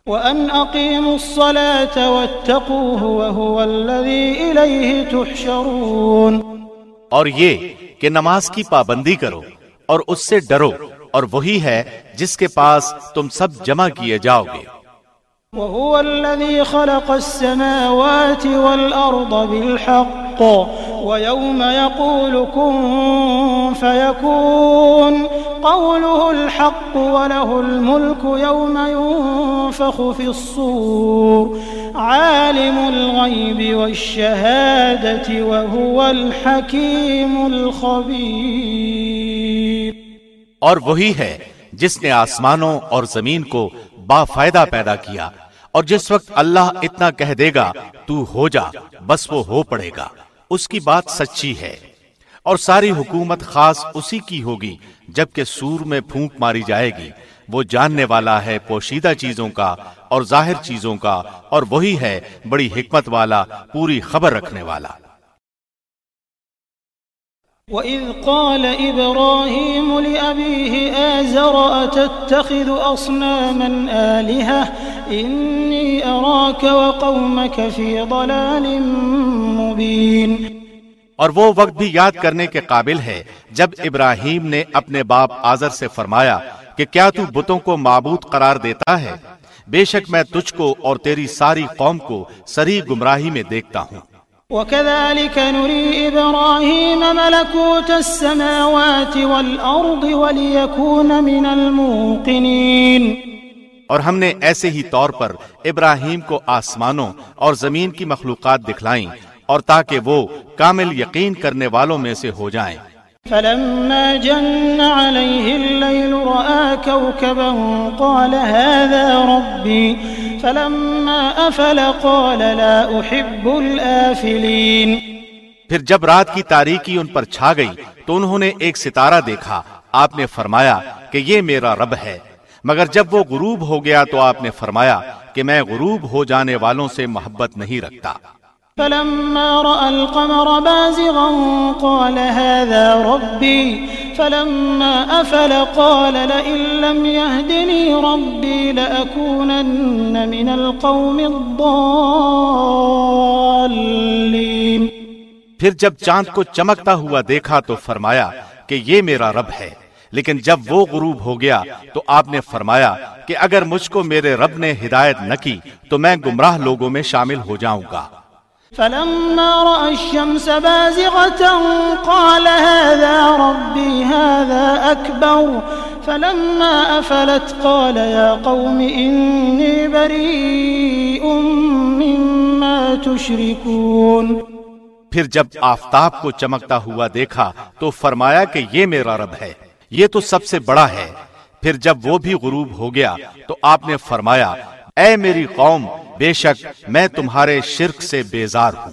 وَأَنْ أَقِيمُوا الصَّلَاةَ وَاتَّقُوهُ وَهُوَ الَّذِي إِلَيْهِ تُحْشَرُونَ۔ اور یہ کہ نماز کی پابندی کرو اور اس سے ڈرو۔ اور وہی ہے جس کے پاس تم سب جمع کیے جاؤ گے۔ وهو الذي خلق السماوات والأرض بالحق، ويوم يقول كن فيكون. قوله الحق وله الملك يوم ينفخ في الصور. عالم الغيب والشهادة، وهو الحكيم الخبير. اور وہی ہے جس نے آسمانوں اور زمین کو با فائدہ پیدا کیا، اور جس وقت اللہ اتنا کہہ دے گا، تو ہو جا، بس وہ ہو پڑے گا۔ اس کی بات سچی ہے۔ اور ساری حکومت خاص اسی کی ہوگی، جبکہ سور میں پھونک ماری جائے گی۔ وہ جاننے والا ہے پوشیدہ چیزوں کا اور ظاہر چیزوں کا، اور وہی ہے بڑی حکمت والا، پوری خبر رکھنے والا۔ وَإِذْ قَالَ إِبْرَاهِيمُ لِأَبِيهِ آزَرَ أَتَتَّخِذُ أَصْنَامًا آلِهَةً إِنِّي أَرَاكَ وَقَوْمَكَ فِي ضَلَالٍ مُبِينٍ اور وہ وقت بھی یاد کرنے کے قابل ہے جب ابراہیم نے اپنے باپ آزر سے فرمایا کہ کیا تو بتوں کو معبود قرار دیتا ہے؟ بے شک میں تجھ کو اور تیری ساری قوم کو سری گمراہی میں دیکھتا ہوں۔ وكذلك نري إبراهيم ملكوت السماوات والأرض وليكون من الموقنين. اور ہم نے ایسے ہی طور پر ابراہیم کو آسمانوں اور زمین کی مخلوقات دکھلائیں اور تاکہ وہ کامل یقین کرنے والوں میں سے ہو جائیں۔ فلما جن عليه الليل رأى كوكبا قال هذا ربي فلما افل قال لا احب الافلين پھر جب رات کی تاریکی ان پر چھا گئی تو انہوں نے ایک ستارہ دیکھا۔ آپ نے فرمایا کہ یہ میرا رب ہے۔ مگر جب وہ غروب ہو گیا تو آپ نے فرمایا کہ میں غروب ہو جانے والوں سے محبت نہیں رکھتا۔ فلما رأى القمر بازغا قال هذا ربي، فلما أفل قال لئن لم يهدني ربي لأكونن من القوم الضالين۔ پھر جب چاند کو چمکتا ہوا دیکھا تو فرمایا کہ یہ میرا رب ہے، لیکن جب وہ غروب ہو گیا تو آپ نے فرمایا کہ اگر مجھ کو میرے رب نے ہدایت نہ کی تو میں گمراہ لوگوں میں شامل ہو جاؤں گا۔ فلما رأى الشمس بازغة قال هذا ربي، هذا أكبر. فلما أفلت قال يا قوم إني بريء مما تشركون. پھر جب آفتاب کو چمکتا ہوا دیکھا تو فرمایا کہ یہ میرا رب ہے، یہ تو سب سے بڑا ہے۔ پھر جب وہ بھی غروب ہو گیا تو آپ نے فرمایا اے میری قوم بے شک میں تمہارے شرک سے بیزار ہوں۔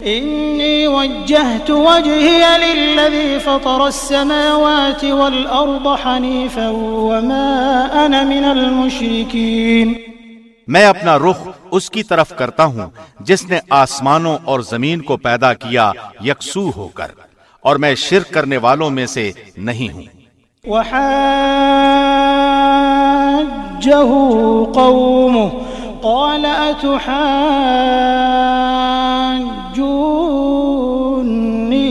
إني وجهت وجهي للذي فطر السماوات والأرض حنيفا وما أنا من المشركين میں اپنا رخ اس کی طرف کرتا ہوں جس نے آسمانوں اور زمین کو پیدا کیا یکسو ہو کر اور میں شرک کرنے والوں میں سے نہیں ہوں۔ وحاجه قومه قال أتحاجوني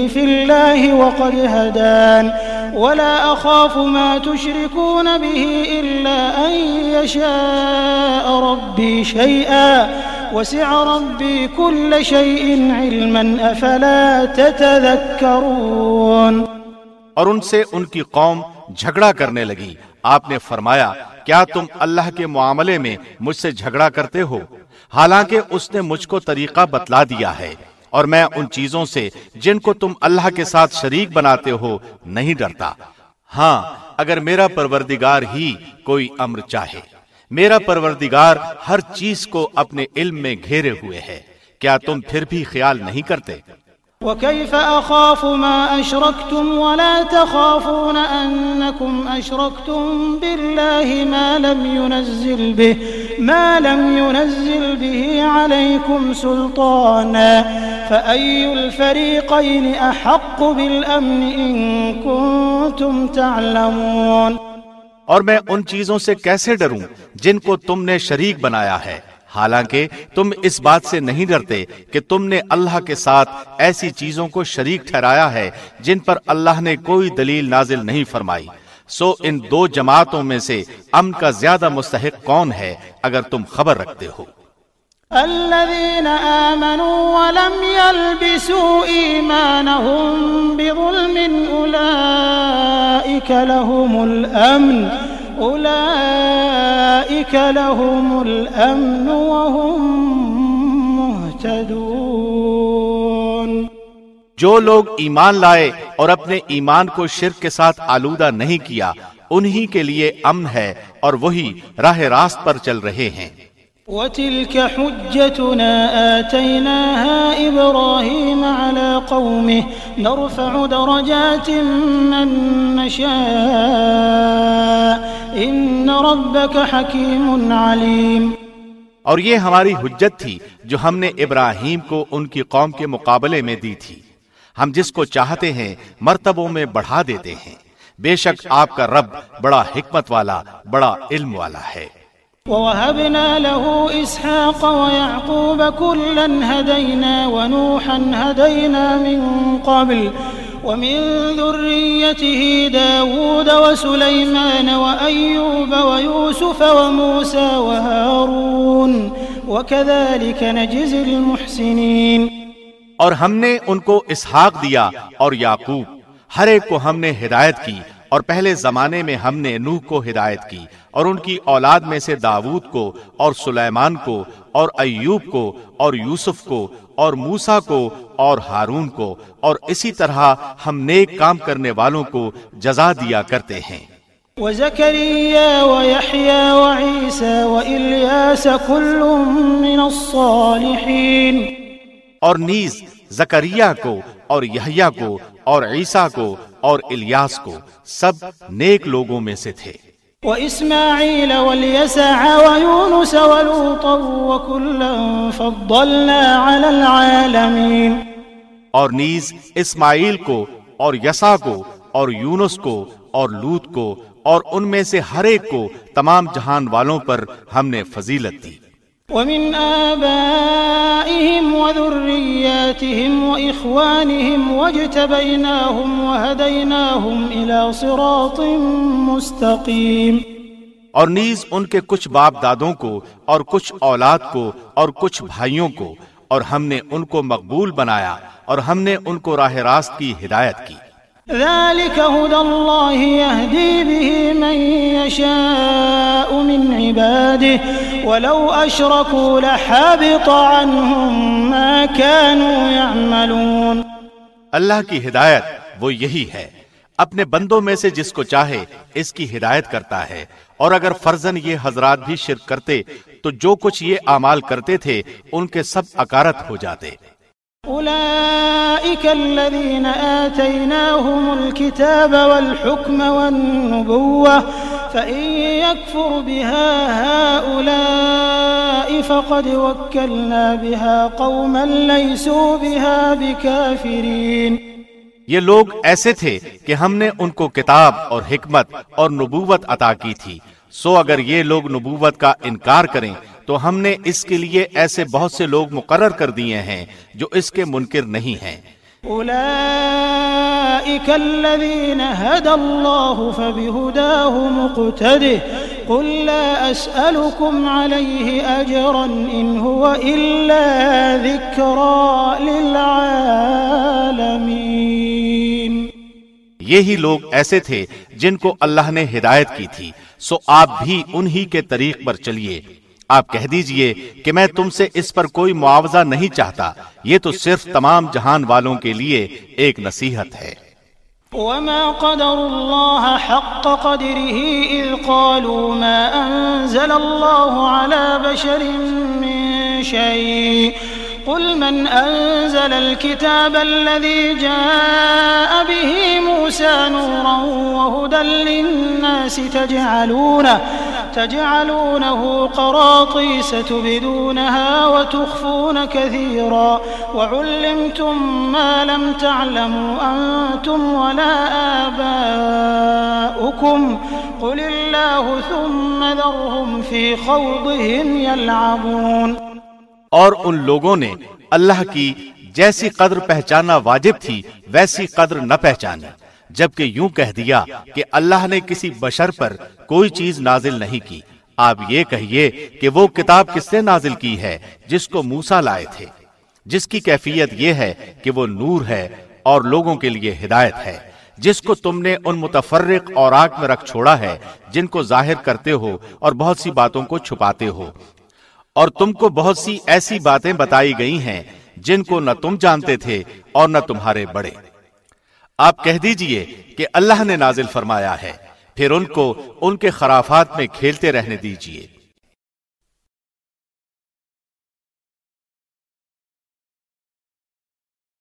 في الله وقد هدان ولا أخاف ما تشركون به إلا أن يشاء ربي شيئا وسع ربي كل شيء علما أفلا تتذكرون اور ان سے ان کی قوم جھگڑا کرنے لگی۔ آپ نے فرمایا کیا تم اللہ کے معاملے میں مجھ سے جھگڑا کرتے ہو؟ حالانکہ اس نے مجھ کو طریقہ بتلا دیا ہے، اور میں ان چیزوں سے جن کو تم اللہ کے ساتھ شریک بناتے ہو نہیں ڈرتا۔ ہاں اگر میرا پروردگار ہی کوئی امر چاہے۔ میرا پروردگار ہر چیز کو اپنے علم میں گھیرے ہوئے ہے۔ کیا تم پھر بھی خیال نہیں کرتے؟ وكيف أخاف ما أشركتم ولا تخافون أنكم أشركتم بالله ما لم ينزل به، ما لم ينزل به عليكم سلطانا. فأي الفريقين أحق بالأمن إن كنتم تعلمون؟ اور میں ان چیزوں سے کیسے ڈروں جن کو تم نے شریک بنایا ہے؟ حالانکہ تم اس بات سے نہیں ڈرتے کہ تم نے اللہ کے ساتھ ایسی چیزوں کو شریک ٹھہرایا ہے جن پر اللہ نے کوئی دلیل نازل نہیں فرمائی۔ سو ان دو جماعتوں میں سے امن کا زیادہ مستحق کون ہے اگر تم خبر رکھتے ہو۔ الذين آمنوا ولم يلبسوا إيمانهم بظلم أولئك لهم الأمن أولئك لهم الأمن وهم مهتدون. جو لوگ ایمان لائے اور اپنے ایمان کو شرک کے ساتھ آلودہ نہیں کیا، انہی کے لیے امن ہے اور وہی راہ راست پر چل رہے ہیں۔ وتلك حجتنا آتيناها إبراهيم على قومه. نرفع درجات من نشاء. إن ربك حكيم عليم. اور یہ ہماری حجت تھی جو ہم نے ابراہیم کو ان کی قوم کے مقابلے میں دی تھی۔ ہم جس کو چاہتے ہیں مرتبوں میں بڑھا دیتے ہیں۔ بے شک آپ کا رب بڑا حکمت والا، بڑا علم والا ہے۔ ووهبنا له إسحاق ويعقوب كلا هدينا ونوحا هدينا من قبل ومن ذريته داود وسليمان وأيوب ويوسف وموسى وهارون وكذلك نجزي المحسنين اور ہم نے ان کو اسحاق دیا اور یعقوب، ہر ایک کو ہم نے ہدایت کی۔ اور پہلے زمانے میں ہم نے نوح کو ہدایت کی اور ان کی اولاد میں سے داود کو اور سلیمان کو اور ایوب کو اور یوسف کو اور موسا کو اور ہارون کو اور اسی طرح ہم نیک کام کرنے والوں کو جزا دیا کرتے ہیں۔ وزكريا ويحيى وعيسى وإلياس كل من الصالحين اور نیز زکریا کو اور یحییٰ کو اور عیسیٰ کو اور الیاس کو سب نیک لوگوں میں سے تھے۔ وإسماعيل واليسع ويونس ولوطا وكلا فضلنا على العالمين۔ اور نیز اسماعیل کو اور یسا کو اور یونس کو اور لوت کو اور ان میں سے ہر ایک کو تمام جہان والوں پر ہم نے فضیلت دی۔ ومن آبائهم وذرياتهم وإخوانهم واجتبيناهم وهديناهم إلى صراط مستقيم. اور نیز ان کے کچھ باپ دادوں کو اور کچھ اولاد کو اور کچھ بھائیوں کو اور ہم نے ان کو مقبول بنایا اور ہم نے ان کو راہ راست کی ہدایت کی۔ ذلك هدى الله يهدي به من يشاء من عباده ولو أشركوا لحبط عنهم ما كانوا يعملون. اللہ کی ہدایت وہ یہی ہے۔ اپنے بندوں میں سے جس کو چاہے اس کی ہدایت کرتا ہے۔ اور اگر فرزن یہ حضرات بھی شرک کرتے تو جو کچھ یہ اعمال کرتے تھے ان کے سب اکارت ہو جاتے۔ أولئك الذين آتيناهم الكتاب والحكم والنبوة فإن يكفر بها هؤلاء فقد وكلنا بها قوما ليسوا بها بكافرين یہ لوگ ایسے تھے کہ ہم نے ان کو کتاب اور حکمت اور نبوت عطا کی تھی۔ سو اگر یہ لوگ نبوت کا انکار کریں، تو ہم نے اس کے لیے ایسے بہت سے لوگ مقرر کر دیے ہیں جو اس کے منکر نہیں ہیں۔ أولئك الذين هدى الله فبهداه مقتده. قل لا أسألكم عليه أجرا إن هو إلا ذكرى للعالمين. یہی لوگ ایسے تھے جن کو اللہ نے ہدایت کی تھی، سو آپ بھی انہی کے طریق پر چلیے۔ آپ کہہ دیجیے کہ میں تم سے اس پر کوئی معاوضہ نہیں چاہتا۔ یہ تو صرف تمام جہان والوں کے لیے ایک نصیحت ہے۔ وما قدر الله حق قدره إذ قالوا ما أنزل الله على بشر من شيء قل من أنزل الكتاب الذي جاء به موسى نورا وهدى للناس تجعلونه تجعلونه قراطيس تبدونها وتخفون كثيرا وعلمتم ما لم تعلموا أنتم ولا آباؤكم قل الله ثم ذرهم في خوضهم يلعبون اور ان لوگوں نے اللہ کی جیسی قدر پہچانا واجب تھی، ویسی قدر نہ پہچانی جبکہ یوں کہہ دیا کہ اللہ نے کسی بشر پر کوئی چیز نازل نہیں کی۔ آپ یہ کہیے کہ وہ کتاب کس نے نازل کی ہے جس کو موسا لائے تھے، جس کی کیفیت یہ ہے کہ وہ نور ہے اور لوگوں کے لیے ہدایت ہے، جس کو تم نے ان متفرق اور آگ میں رکھ چھوڑا ہے جن کو ظاہر کرتے ہو اور بہت سی باتوں کو چھپاتے ہو۔ اور تم کو بہت سی ایسی باتیں بتائی گئی ہیں جن کو نہ تم جانتے تھے اور نہ تمہارے بڑے۔ آپ کہہ دیجیے کہ اللہ نے نازل فرمایا ہے، پھر ان کو ان کے خرافات میں کھیلتے رہنے دیجیے۔